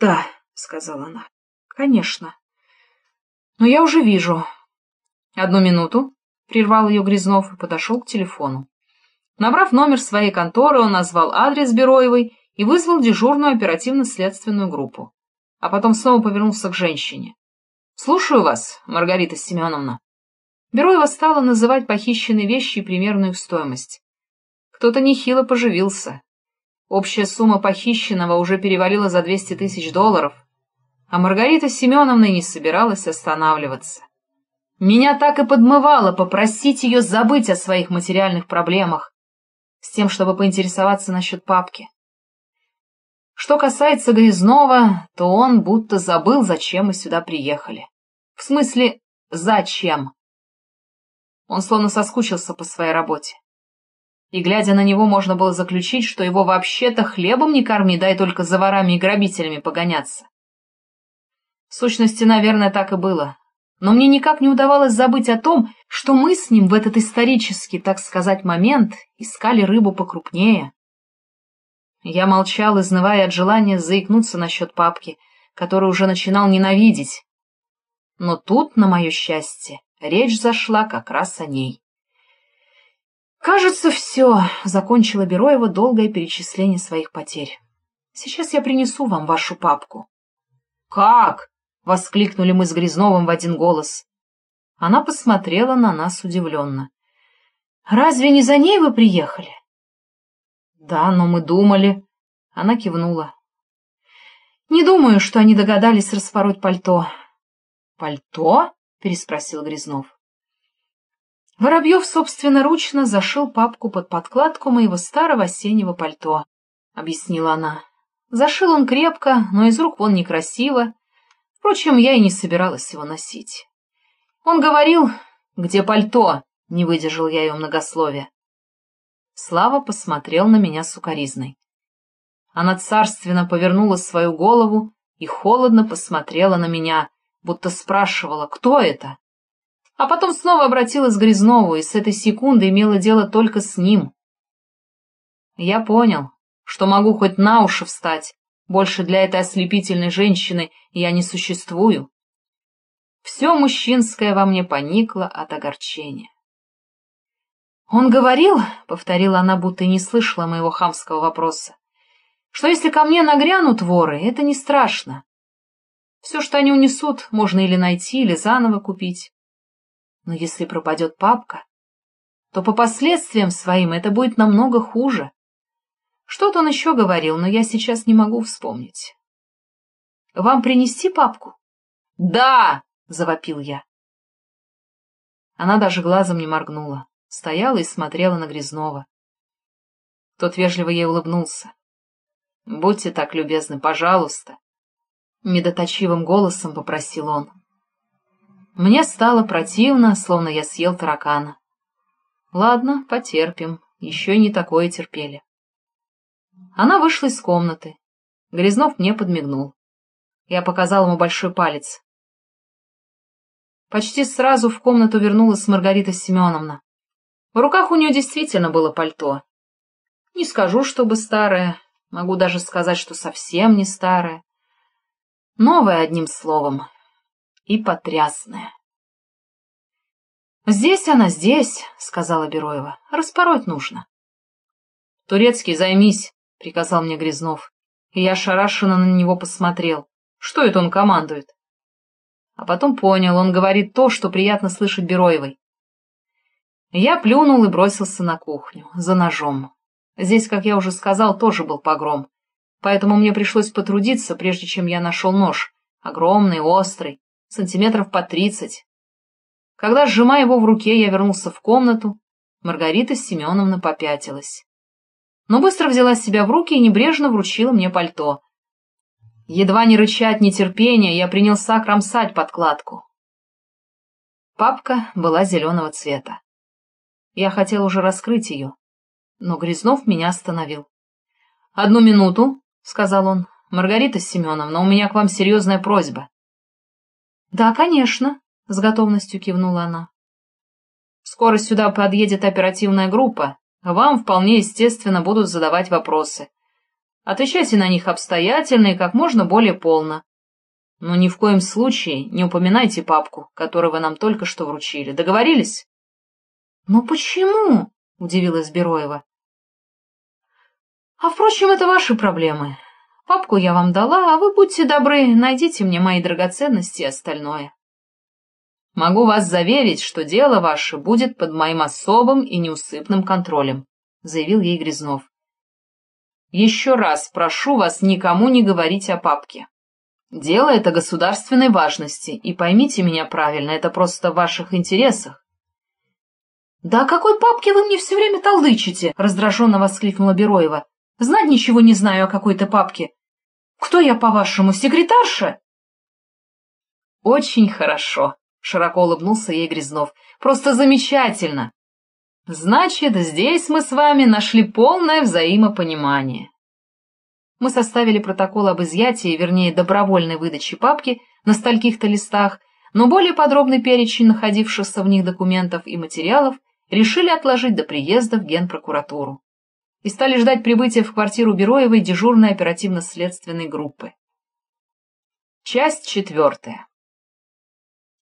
да, — сказала она, — конечно. Но я уже вижу. Одну минуту, — прервал ее Грязнов и подошел к телефону. Набрав номер своей конторы, он назвал адрес Бероевой и вызвал дежурную оперативно-следственную группу. А потом снова повернулся к женщине. — Слушаю вас, Маргарита Семеновна. Бероева стала называть похищенные вещи и примерную их стоимость. Кто-то нехило поживился. Общая сумма похищенного уже перевалила за 200 тысяч долларов, а Маргарита Семеновна не собиралась останавливаться. Меня так и подмывало попросить ее забыть о своих материальных проблемах, с тем, чтобы поинтересоваться насчет папки. Что касается Грязнова, то он будто забыл, зачем мы сюда приехали. В смысле, зачем? Он словно соскучился по своей работе. И, глядя на него, можно было заключить, что его вообще-то хлебом не корми, дай только за ворами и грабителями погоняться. В сущности, наверное, так и было. Но мне никак не удавалось забыть о том, что мы с ним в этот исторический, так сказать, момент искали рыбу покрупнее. Я молчал, изнывая от желания заикнуться насчет папки, которую уже начинал ненавидеть. Но тут, на мое счастье, речь зашла как раз о ней. «Кажется, все», — закончила Бероева долгое перечисление своих потерь. «Сейчас я принесу вам вашу папку». «Как?» — воскликнули мы с Грязновым в один голос. Она посмотрела на нас удивленно. «Разве не за ней вы приехали?» «Да, но мы думали...» Она кивнула. «Не думаю, что они догадались распороть пальто». «Пальто?» — переспросил Грязнов. Воробьев собственноручно зашил папку под подкладку моего старого осеннего пальто, — объяснила она. Зашил он крепко, но из рук вон некрасиво. Впрочем, я и не собиралась его носить. Он говорил, где пальто, — не выдержал я ее многословия. Слава посмотрел на меня сукоризной. Она царственно повернула свою голову и холодно посмотрела на меня, будто спрашивала, кто это а потом снова обратилась к Грязнову и с этой секунды имела дело только с ним. Я понял, что могу хоть на уши встать, больше для этой ослепительной женщины я не существую. Все мужчинское во мне поникло от огорчения. «Он говорил, — повторила она, будто не слышала моего хамского вопроса, — что если ко мне нагрянут воры, это не страшно. Все, что они унесут, можно или найти, или заново купить. Но если пропадет папка, то по последствиям своим это будет намного хуже. Что-то он еще говорил, но я сейчас не могу вспомнить. «Вам принести папку?» «Да!» — завопил я. Она даже глазом не моргнула, стояла и смотрела на Грязнова. Тот вежливо ей улыбнулся. «Будьте так любезны, пожалуйста!» Медоточивым голосом попросил он. Мне стало противно, словно я съел таракана. Ладно, потерпим, еще не такое терпели. Она вышла из комнаты. Грязнов мне подмигнул. Я показал ему большой палец. Почти сразу в комнату вернулась Маргарита Семеновна. В руках у нее действительно было пальто. Не скажу, чтобы старое, могу даже сказать, что совсем не старое. Новое, одним словом, и потрясная. «Здесь она, здесь», — сказала Бероева. «Распороть нужно». «Турецкий, займись», — приказал мне Грязнов. И я ошарашенно на него посмотрел. Что это он командует? А потом понял, он говорит то, что приятно слышать Бероевой. Я плюнул и бросился на кухню, за ножом. Здесь, как я уже сказал, тоже был погром. Поэтому мне пришлось потрудиться, прежде чем я нашел нож. Огромный, острый, сантиметров по тридцать. Когда, сжимая его в руке, я вернулся в комнату, Маргарита Семеновна попятилась. Но быстро взяла себя в руки и небрежно вручила мне пальто. Едва не рыча от нетерпения, я принялся кромсать подкладку. Папка была зеленого цвета. Я хотел уже раскрыть ее, но Грязнов меня остановил. — Одну минуту, — сказал он. — Маргарита Семеновна, у меня к вам серьезная просьба. «Да, конечно», — с готовностью кивнула она. «Скоро сюда подъедет оперативная группа, вам вполне естественно будут задавать вопросы. Отвечайте на них обстоятельно и как можно более полно. Но ни в коем случае не упоминайте папку, которую вы нам только что вручили. Договорились? — Но почему? — удивилась Бероева. — А, впрочем, это ваши проблемы. Папку я вам дала, а вы будьте добры, найдите мне мои драгоценности и остальное. Могу вас заверить, что дело ваше будет под моим особым и неусыпным контролем, — заявил ей Грязнов. Еще раз прошу вас никому не говорить о папке. Дело это государственной важности, и поймите меня правильно, это просто в ваших интересах. — Да какой папке вы мне все время толдычите? — раздраженно воскликнула Бероева. — Знать ничего не знаю о какой-то папке. Кто я, по-вашему, секретарша? — Очень хорошо, — широко улыбнулся ей Грязнов. — Просто замечательно. Значит, здесь мы с вами нашли полное взаимопонимание. Мы составили протокол об изъятии, вернее, добровольной выдаче папки на стольких-то листах, но более подробный перечень находившихся в них документов и материалов решили отложить до приезда в Генпрокуратуру и стали ждать прибытия в квартиру Бероевой дежурной оперативно-следственной группы. Часть четвертая.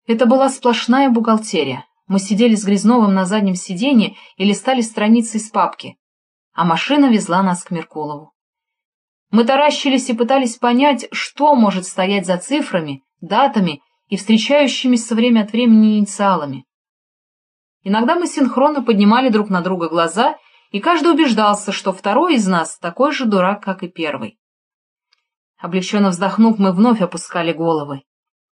Это была сплошная бухгалтерия. Мы сидели с Грязновым на заднем сиденье и листали страницы из папки, а машина везла нас к Меркулову. Мы таращились и пытались понять, что может стоять за цифрами, датами и встречающимися время от времени инициалами. Иногда мы синхронно поднимали друг на друга глаза, и каждый убеждался, что второй из нас такой же дурак, как и первый. Облегченно вздохнув, мы вновь опускали головы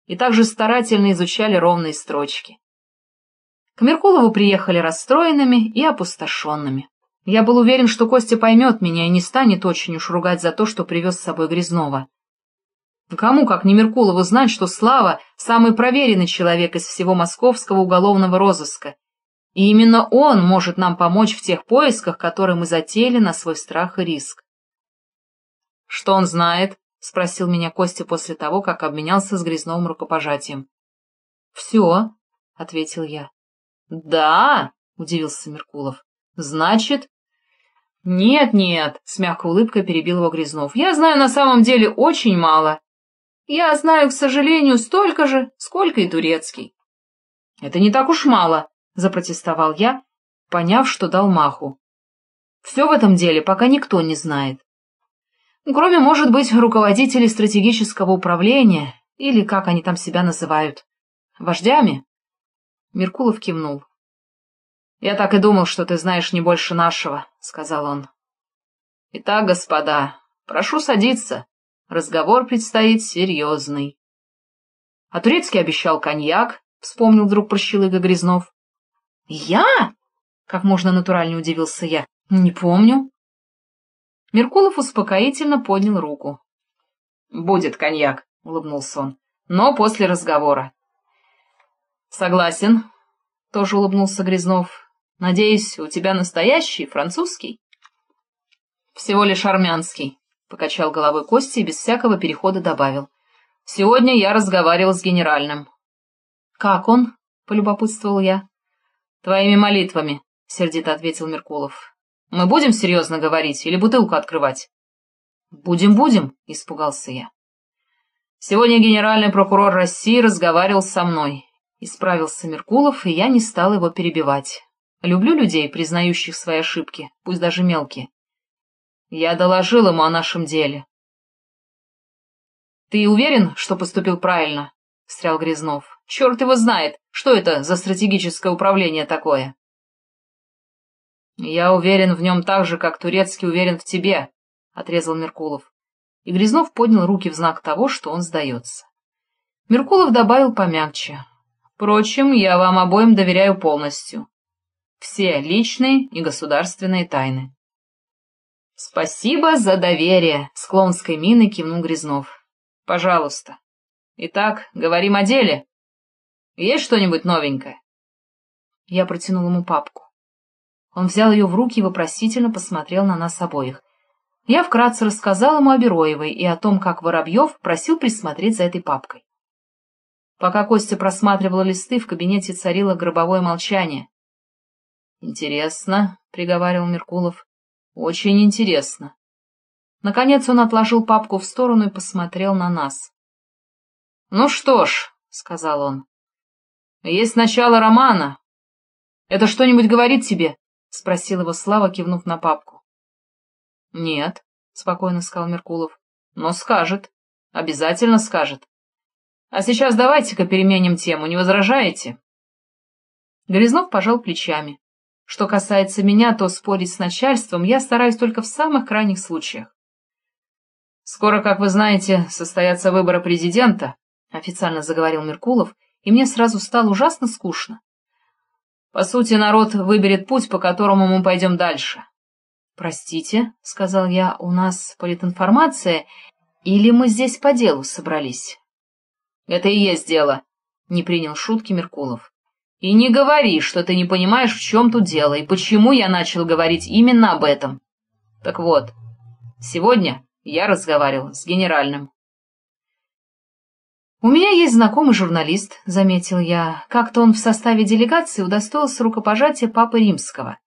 и также старательно изучали ровные строчки. К Меркулову приехали расстроенными и опустошенными. Я был уверен, что Костя поймет меня и не станет очень уж ругать за то, что привез с собой Грязнова. Кому, как не Меркулову, знать, что Слава — самый проверенный человек из всего московского уголовного розыска, и именно он может нам помочь в тех поисках, которые мы затеяли на свой страх и риск. — Что он знает? — спросил меня Костя после того, как обменялся с Грязновым рукопожатием. — Все, — ответил я. «Да?» — удивился Меркулов. «Значит...» «Нет-нет», — с мягкой улыбкой перебил его Грязнов. «Я знаю на самом деле очень мало. Я знаю, к сожалению, столько же, сколько и турецкий». «Это не так уж мало», — запротестовал я, поняв, что дал маху. «Все в этом деле пока никто не знает. Кроме, может быть, руководителей стратегического управления, или как они там себя называют, вождями». Меркулов кивнул. «Я так и думал, что ты знаешь не больше нашего», — сказал он. «Итак, господа, прошу садиться. Разговор предстоит серьезный». «А турецкий обещал коньяк», — вспомнил вдруг прощелыга Грязнов. «Я?» — как можно натуральнее удивился я. «Не помню». Меркулов успокоительно поднял руку. «Будет коньяк», — улыбнулся он, — «но после разговора. «Согласен», — тоже улыбнулся Грязнов. «Надеюсь, у тебя настоящий, французский?» «Всего лишь армянский», — покачал головой Костя и без всякого перехода добавил. «Сегодня я разговаривал с генеральным». «Как он?» — полюбопытствовал я. «Твоими молитвами», — сердито ответил Меркулов. «Мы будем серьезно говорить или бутылку открывать?» «Будем-будем», — испугался я. «Сегодня генеральный прокурор России разговаривал со мной Исправился Меркулов, и я не стал его перебивать. Люблю людей, признающих свои ошибки, пусть даже мелкие. Я доложил ему о нашем деле. «Ты уверен, что поступил правильно?» — встрял Грязнов. «Черт его знает, что это за стратегическое управление такое?» «Я уверен в нем так же, как Турецкий уверен в тебе», — отрезал Меркулов. И Грязнов поднял руки в знак того, что он сдается. Меркулов добавил помягче. Впрочем, я вам обоим доверяю полностью. Все личные и государственные тайны. Спасибо за доверие, с клонской миной кивнул Грязнов. Пожалуйста. Итак, говорим о деле. Есть что-нибудь новенькое? Я протянул ему папку. Он взял ее в руки и вопросительно посмотрел на нас обоих. Я вкратце рассказал ему о Бероевой и о том, как Воробьев просил присмотреть за этой папкой. Пока Костя просматривал листы, в кабинете царило гробовое молчание. «Интересно», — приговаривал Меркулов, — «очень интересно». Наконец он отложил папку в сторону и посмотрел на нас. «Ну что ж», — сказал он, — «есть начало романа. Это что-нибудь говорит тебе?» — спросил его Слава, кивнув на папку. «Нет», — спокойно сказал Меркулов, — «но скажет. Обязательно скажет. А сейчас давайте-ка переменим тему, не возражаете?» Грязнов пожал плечами. Что касается меня, то спорить с начальством я стараюсь только в самых крайних случаях. «Скоро, как вы знаете, состоятся выборы президента», — официально заговорил Меркулов, и мне сразу стало ужасно скучно. «По сути, народ выберет путь, по которому мы пойдем дальше». «Простите», — сказал я, — «у нас политинформация, или мы здесь по делу собрались?» «Это и есть дело», — не принял шутки Меркулов. «И не говори, что ты не понимаешь, в чем тут дело, и почему я начал говорить именно об этом. Так вот, сегодня я разговаривал с генеральным. «У меня есть знакомый журналист», — заметил я. Как-то он в составе делегации удостоился рукопожатия Папы Римского.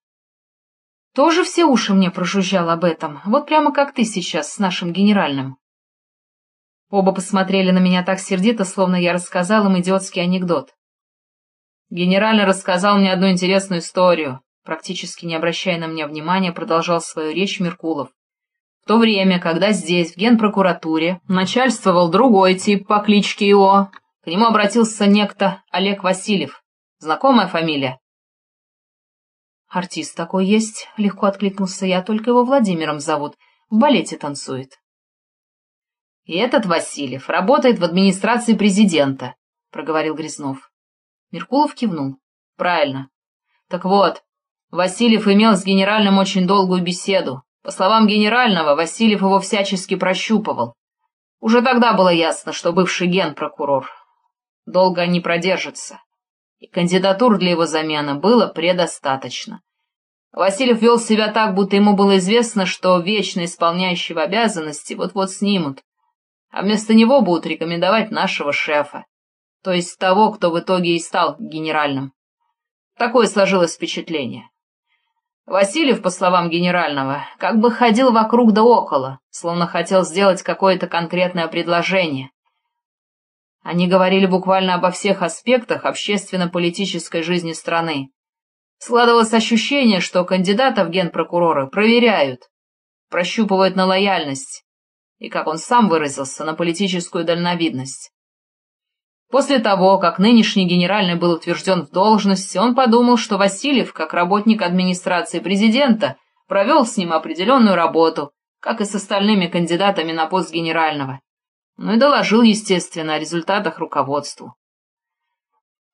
Тоже все уши мне прожужжал об этом, вот прямо как ты сейчас с нашим генеральным. Оба посмотрели на меня так сердито, словно я рассказал им идиотский анекдот. Генеральный рассказал мне одну интересную историю. Практически не обращая на меня внимания, продолжал свою речь Меркулов. В то время, когда здесь, в генпрокуратуре, начальствовал другой тип по кличке Ио, к нему обратился некто Олег Васильев. Знакомая фамилия? «Артист такой есть», — легко откликнулся я, — «только его Владимиром зовут, в балете танцует». «И этот Васильев работает в администрации президента», — проговорил Грязнов. Меркулов кивнул. «Правильно. Так вот, Васильев имел с генеральным очень долгую беседу, по словам генерального, Васильев его всячески прощупывал. Уже тогда было ясно, что бывший генпрокурор долго не продержится, и кандидатур для его замены было предостаточно. Васильев вел себя так, будто ему было известно, что вечно исполняющего обязанности вот-вот снимут, а вместо него будут рекомендовать нашего шефа, то есть того, кто в итоге и стал генеральным. Такое сложилось впечатление. Васильев, по словам генерального, как бы ходил вокруг да около, словно хотел сделать какое-то конкретное предложение. Они говорили буквально обо всех аспектах общественно-политической жизни страны. Складывалось ощущение, что кандидата в генпрокуроры проверяют, прощупывают на лояльность и, как он сам выразился, на политическую дальновидность. После того, как нынешний генеральный был утвержден в должности, он подумал, что Васильев, как работник администрации президента, провел с ним определенную работу, как и с остальными кандидатами на пост генерального. Ну и доложил, естественно, о результатах руководству.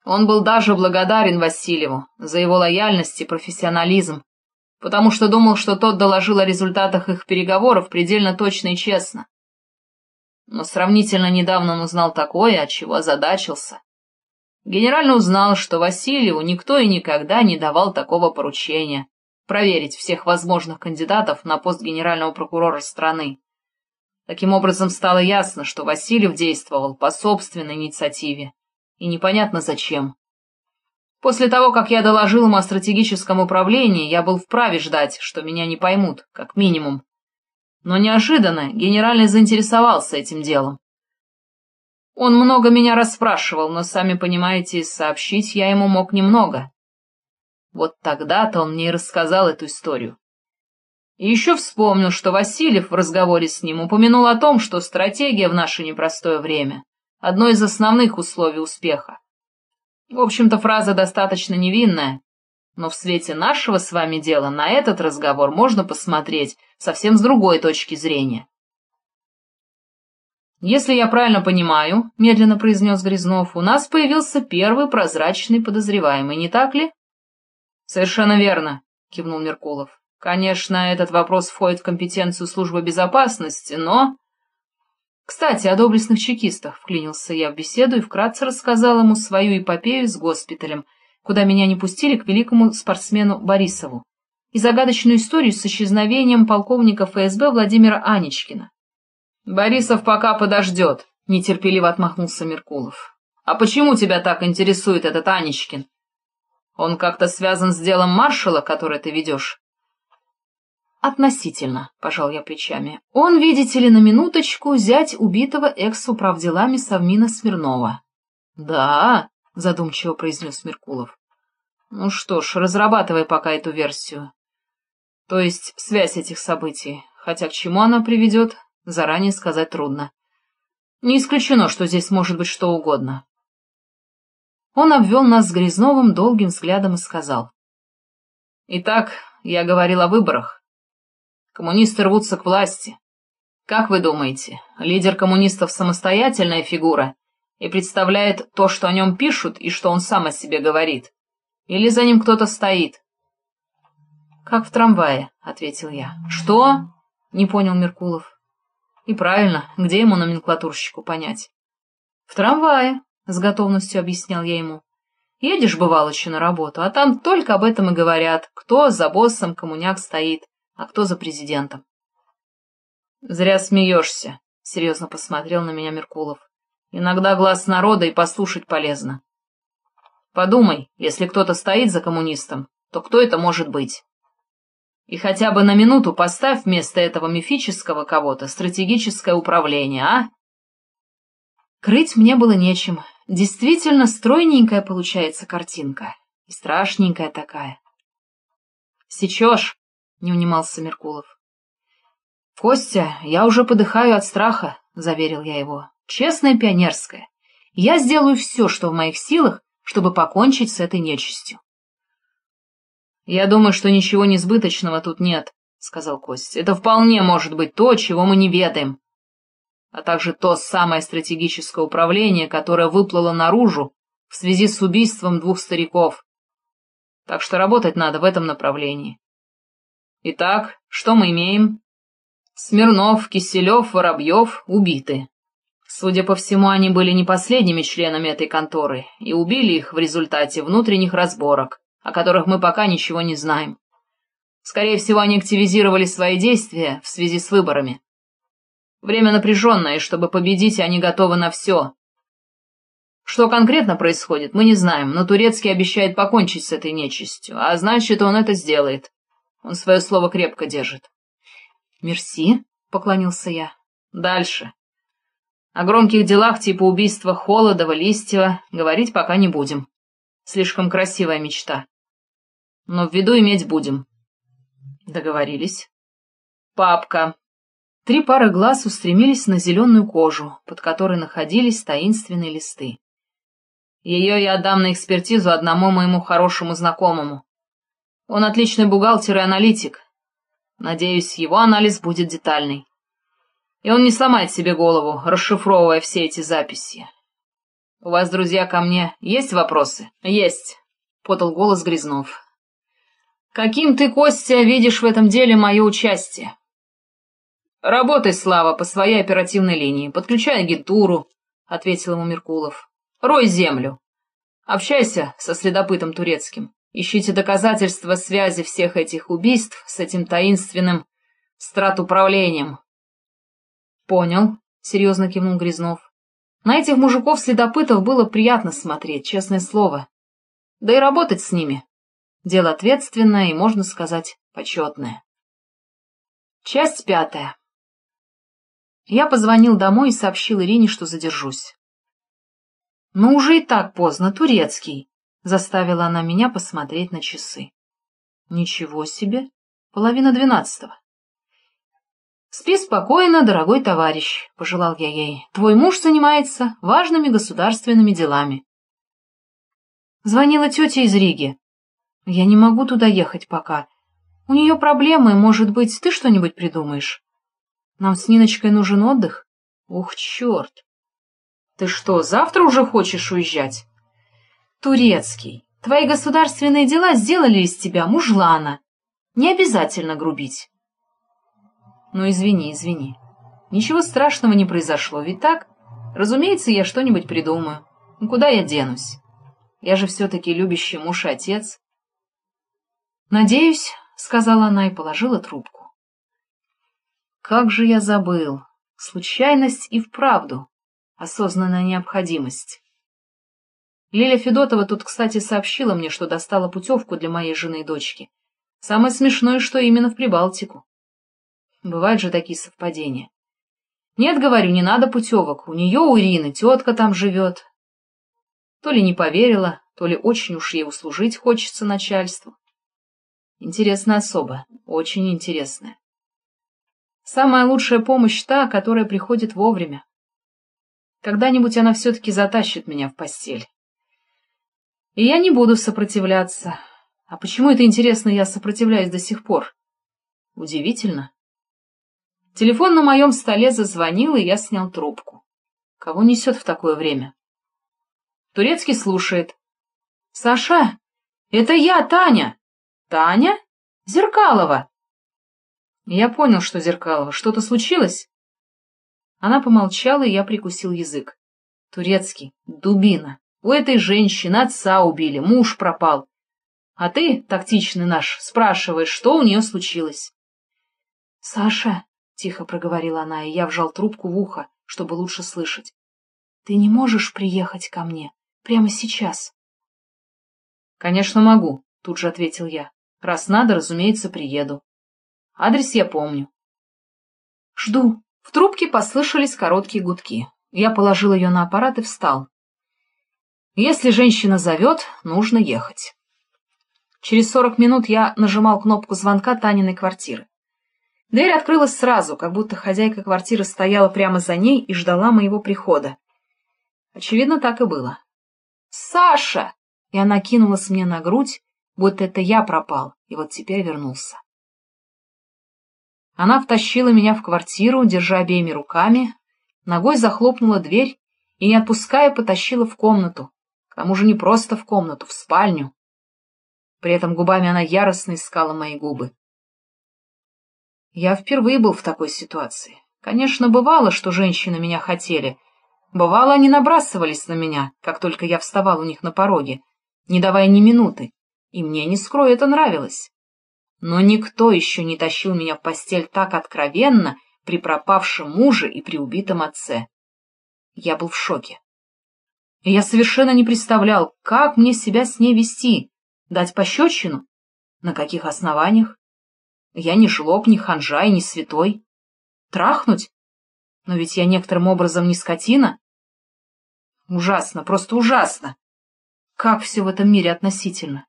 Он был даже благодарен Васильеву за его лояльность и профессионализм, потому что думал, что тот доложил о результатах их переговоров предельно точно и честно. Но сравнительно недавно он узнал такое, от чего озадачился. Генерально узнал, что Васильеву никто и никогда не давал такого поручения проверить всех возможных кандидатов на пост генерального прокурора страны. Таким образом, стало ясно, что Васильев действовал по собственной инициативе, и непонятно зачем. После того, как я доложил ему о стратегическом управлении, я был вправе ждать, что меня не поймут, как минимум. Но неожиданно генеральный заинтересовался этим делом. Он много меня расспрашивал, но, сами понимаете, сообщить я ему мог немного. Вот тогда-то он мне и рассказал эту историю. И еще вспомнил, что Васильев в разговоре с ним упомянул о том, что стратегия в наше непростое время — одно из основных условий успеха. В общем-то, фраза достаточно невинная, но в свете нашего с вами дела на этот разговор можно посмотреть совсем с другой точки зрения. «Если я правильно понимаю», — медленно произнес Грязнов, — «у нас появился первый прозрачный подозреваемый, не так ли?» «Совершенно верно», — кивнул Меркулов. «Конечно, этот вопрос входит в компетенцию службы безопасности, но...» «Кстати, о доблестных чекистах», — вклинился я в беседу и вкратце рассказал ему свою эпопею с госпиталем — куда меня не пустили к великому спортсмену Борисову, и загадочную историю с исчезновением полковника ФСБ Владимира Анечкина. «Борисов пока подождет», — нетерпеливо отмахнулся Меркулов. «А почему тебя так интересует этот Анечкин? Он как-то связан с делом маршала, которое ты ведешь?» Относительно, пожал я плечами. Он, видите ли, на минуточку зять убитого экс-управделами Совмина Смирнова. Да, задумчиво произнес Меркулов. Ну что ж, разрабатывай пока эту версию. То есть связь этих событий, хотя к чему она приведет, заранее сказать трудно. Не исключено, что здесь может быть что угодно. Он обвел нас с Грязновым долгим взглядом и сказал. Итак, я говорил о выборах. Коммунисты рвутся к власти. Как вы думаете, лидер коммунистов самостоятельная фигура и представляет то, что о нем пишут и что он сам о себе говорит? Или за ним кто-то стоит? «Как в трамвае», — ответил я. «Что?» — не понял Меркулов. «И правильно, где ему номенклатурщику понять?» «В трамвае», — с готовностью объяснял я ему. «Едешь, бывалочи, на работу, а там только об этом и говорят, кто за боссом коммуняк стоит, а кто за президентом». «Зря смеешься», — серьезно посмотрел на меня Меркулов. «Иногда глаз народа и послушать полезно. Подумай, если кто-то стоит за коммунистом, то кто это может быть?» И хотя бы на минуту поставь вместо этого мифического кого-то стратегическое управление, а? Крыть мне было нечем. Действительно стройненькая получается картинка. И страшненькая такая. «Сечешь?» — не унимался Меркулов. «Костя, я уже подыхаю от страха», — заверил я его. «Честная пионерская. Я сделаю все, что в моих силах, чтобы покончить с этой нечистью. «Я думаю, что ничего несбыточного тут нет», — сказал Кость. «Это вполне может быть то, чего мы не ведаем, а также то самое стратегическое управление, которое выплыло наружу в связи с убийством двух стариков. Так что работать надо в этом направлении. Итак, что мы имеем? Смирнов, Киселев, Воробьев убиты. Судя по всему, они были не последними членами этой конторы, и убили их в результате внутренних разборок о которых мы пока ничего не знаем. Скорее всего, они активизировали свои действия в связи с выборами. Время напряженное, и чтобы победить, они готовы на все. Что конкретно происходит, мы не знаем, но Турецкий обещает покончить с этой нечистью, а значит, он это сделает. Он свое слово крепко держит. «Мерси», — поклонился я. «Дальше. О громких делах типа убийства Холодова, Листьева говорить пока не будем. Слишком красивая мечта. Но в виду иметь будем. Договорились. Папка. Три пары глаз устремились на зеленую кожу, под которой находились таинственные листы. Ее я отдам на экспертизу одному моему хорошему знакомому. Он отличный бухгалтер и аналитик. Надеюсь, его анализ будет детальный. И он не сломает себе голову, расшифровывая все эти записи. «У вас, друзья, ко мне есть вопросы?» «Есть», — подал голос Грязнов. «Каким ты, Костя, видишь в этом деле мое участие?» «Работай, Слава, по своей оперативной линии, подключай агентуру», — ответил ему Меркулов. «Рой землю. Общайся со следопытом турецким. Ищите доказательства связи всех этих убийств с этим таинственным стратуправлением». «Понял», — серьезно кивнул Грязнов. На этих мужиков-следопытов было приятно смотреть, честное слово. Да и работать с ними. Дело ответственное и, можно сказать, почетное. Часть пятая. Я позвонил домой и сообщил Ирине, что задержусь. «Ну, уже и так поздно, турецкий», — заставила она меня посмотреть на часы. «Ничего себе! Половина двенадцатого. «Спи спокойно, дорогой товарищ», — пожелал я ей. «Твой муж занимается важными государственными делами». Звонила тетя из Риги. «Я не могу туда ехать пока. У нее проблемы, может быть, ты что-нибудь придумаешь? Нам с Ниночкой нужен отдых? Ух, черт! Ты что, завтра уже хочешь уезжать? Турецкий, твои государственные дела сделали из тебя мужлана. Не обязательно грубить». Ну, извини, извини. Ничего страшного не произошло, ведь так? Разумеется, я что-нибудь придумаю. Ну, куда я денусь? Я же все-таки любящий муж и отец. Надеюсь, — сказала она и положила трубку. Как же я забыл. Случайность и вправду. Осознанная необходимость. Лиля Федотова тут, кстати, сообщила мне, что достала путевку для моей жены и дочки. Самое смешное, что именно в Прибалтику. Бывают же такие совпадения. Нет, говорю, не надо путевок. У нее, у Ирины, тетка там живет. То ли не поверила, то ли очень уж ей услужить хочется начальству. Интересная особа, очень интересная. Самая лучшая помощь та, которая приходит вовремя. Когда-нибудь она все-таки затащит меня в постель. И я не буду сопротивляться. А почему это, интересно, я сопротивляюсь до сих пор? Удивительно. Телефон на моем столе зазвонил, и я снял трубку. Кого несет в такое время? Турецкий слушает. — Саша, это я, Таня. — Таня? Зеркалова. Я понял, что Зеркалова. Что-то случилось? Она помолчала, и я прикусил язык. Турецкий, дубина. У этой женщины отца убили, муж пропал. А ты, тактичный наш, спрашиваешь, что у нее случилось. — Саша, — тихо проговорила она, и я вжал трубку в ухо, чтобы лучше слышать. — Ты не можешь приехать ко мне прямо сейчас? — Конечно, могу, — тут же ответил я. — Раз надо, разумеется, приеду. Адрес я помню. — Жду. В трубке послышались короткие гудки. Я положил ее на аппарат и встал. Если женщина зовет, нужно ехать. Через сорок минут я нажимал кнопку звонка Таниной квартиры. Дверь открылась сразу, как будто хозяйка квартиры стояла прямо за ней и ждала моего прихода. Очевидно, так и было. «Саша!» И она кинулась мне на грудь, будто это я пропал, и вот теперь вернулся. Она втащила меня в квартиру, держа обеими руками, ногой захлопнула дверь и, не отпуская, потащила в комнату. К тому же не просто в комнату, в спальню. При этом губами она яростно искала мои губы. Я впервые был в такой ситуации. Конечно, бывало, что женщины меня хотели. Бывало, они набрасывались на меня, как только я вставал у них на пороге, не давая ни минуты. И мне, не скрою, это нравилось. Но никто еще не тащил меня в постель так откровенно при пропавшем муже и при убитом отце. Я был в шоке. И я совершенно не представлял, как мне себя с ней вести. Дать пощечину? На каких основаниях? Я не жлоб, не ханжа и не святой. Трахнуть? Но ведь я некоторым образом не скотина. Ужасно, просто ужасно. Как все в этом мире относительно?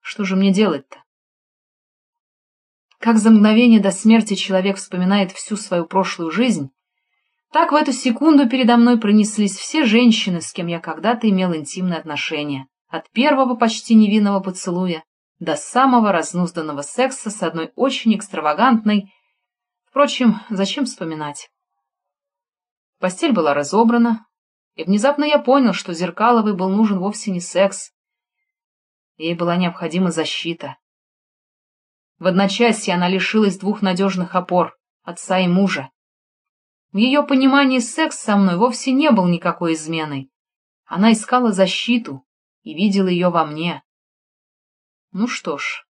Что же мне делать-то? Как за мгновение до смерти человек вспоминает всю свою прошлую жизнь, так в эту секунду передо мной пронеслись все женщины, с кем я когда-то имел интимные отношения. От первого почти невинного поцелуя до самого разнузданного секса с одной очень экстравагантной... Впрочем, зачем вспоминать? Постель была разобрана, и внезапно я понял, что Зеркаловой был нужен вовсе не секс. Ей была необходима защита. В одночасье она лишилась двух надежных опор — отца и мужа. В ее понимании секс со мной вовсе не был никакой изменой. Она искала защиту, и видел ее во мне. Ну что ж,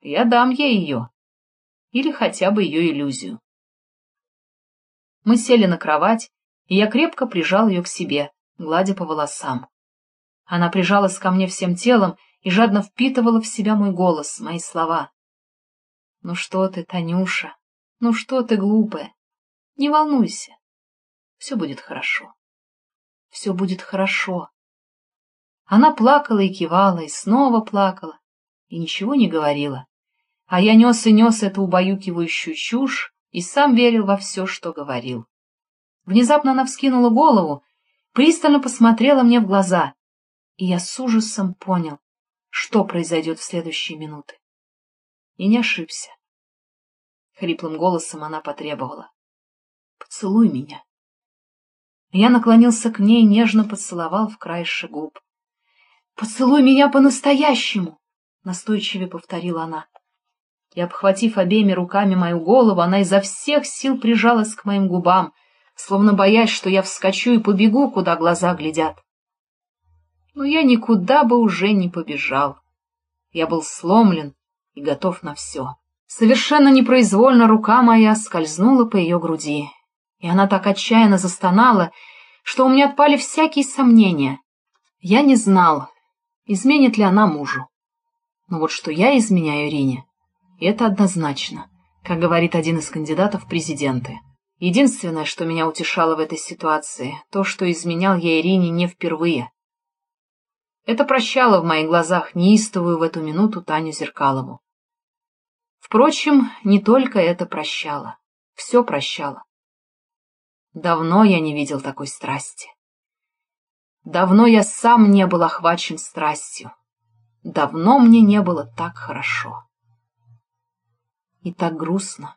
я дам ей ее. Или хотя бы ее иллюзию. Мы сели на кровать, и я крепко прижал ее к себе, гладя по волосам. Она прижалась ко мне всем телом и жадно впитывала в себя мой голос, мои слова. «Ну что ты, Танюша? Ну что ты, глупая? Не волнуйся. Все будет хорошо. Все будет хорошо. Она плакала и кивала, и снова плакала, и ничего не говорила. А я нес и нес эту убаюкивающую чушь и сам верил во все, что говорил. Внезапно она вскинула голову, пристально посмотрела мне в глаза, и я с ужасом понял, что произойдет в следующие минуты. И не ошибся. Хриплым голосом она потребовала. «Поцелуй меня». Я наклонился к ней, нежно поцеловал в краешек губ. «Поцелуй меня по-настоящему!» — настойчиво повторила она. И, обхватив обеими руками мою голову, она изо всех сил прижалась к моим губам, словно боясь, что я вскочу и побегу, куда глаза глядят. Но я никуда бы уже не побежал. Я был сломлен и готов на все. Совершенно непроизвольно рука моя скользнула по ее груди, и она так отчаянно застонала, что у меня отпали всякие сомнения. Я не знал, изменит ли она мужу. Но вот что я изменяю Ирине, это однозначно. как говорит один из кандидатов в президенты. Единственное, что меня утешало в этой ситуации, то, что изменял я Ирине не впервые. Это прощало в моих глазах неистовую в эту минуту Таню Зеркалову. Впрочем, не только это прощало, все прощало. Давно я не видел такой страсти. Давно я сам не был охвачен страстью. Давно мне не было так хорошо. И так грустно.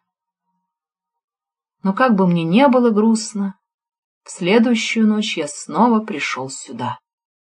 Но как бы мне не было грустно, в следующую ночь я снова пришел сюда.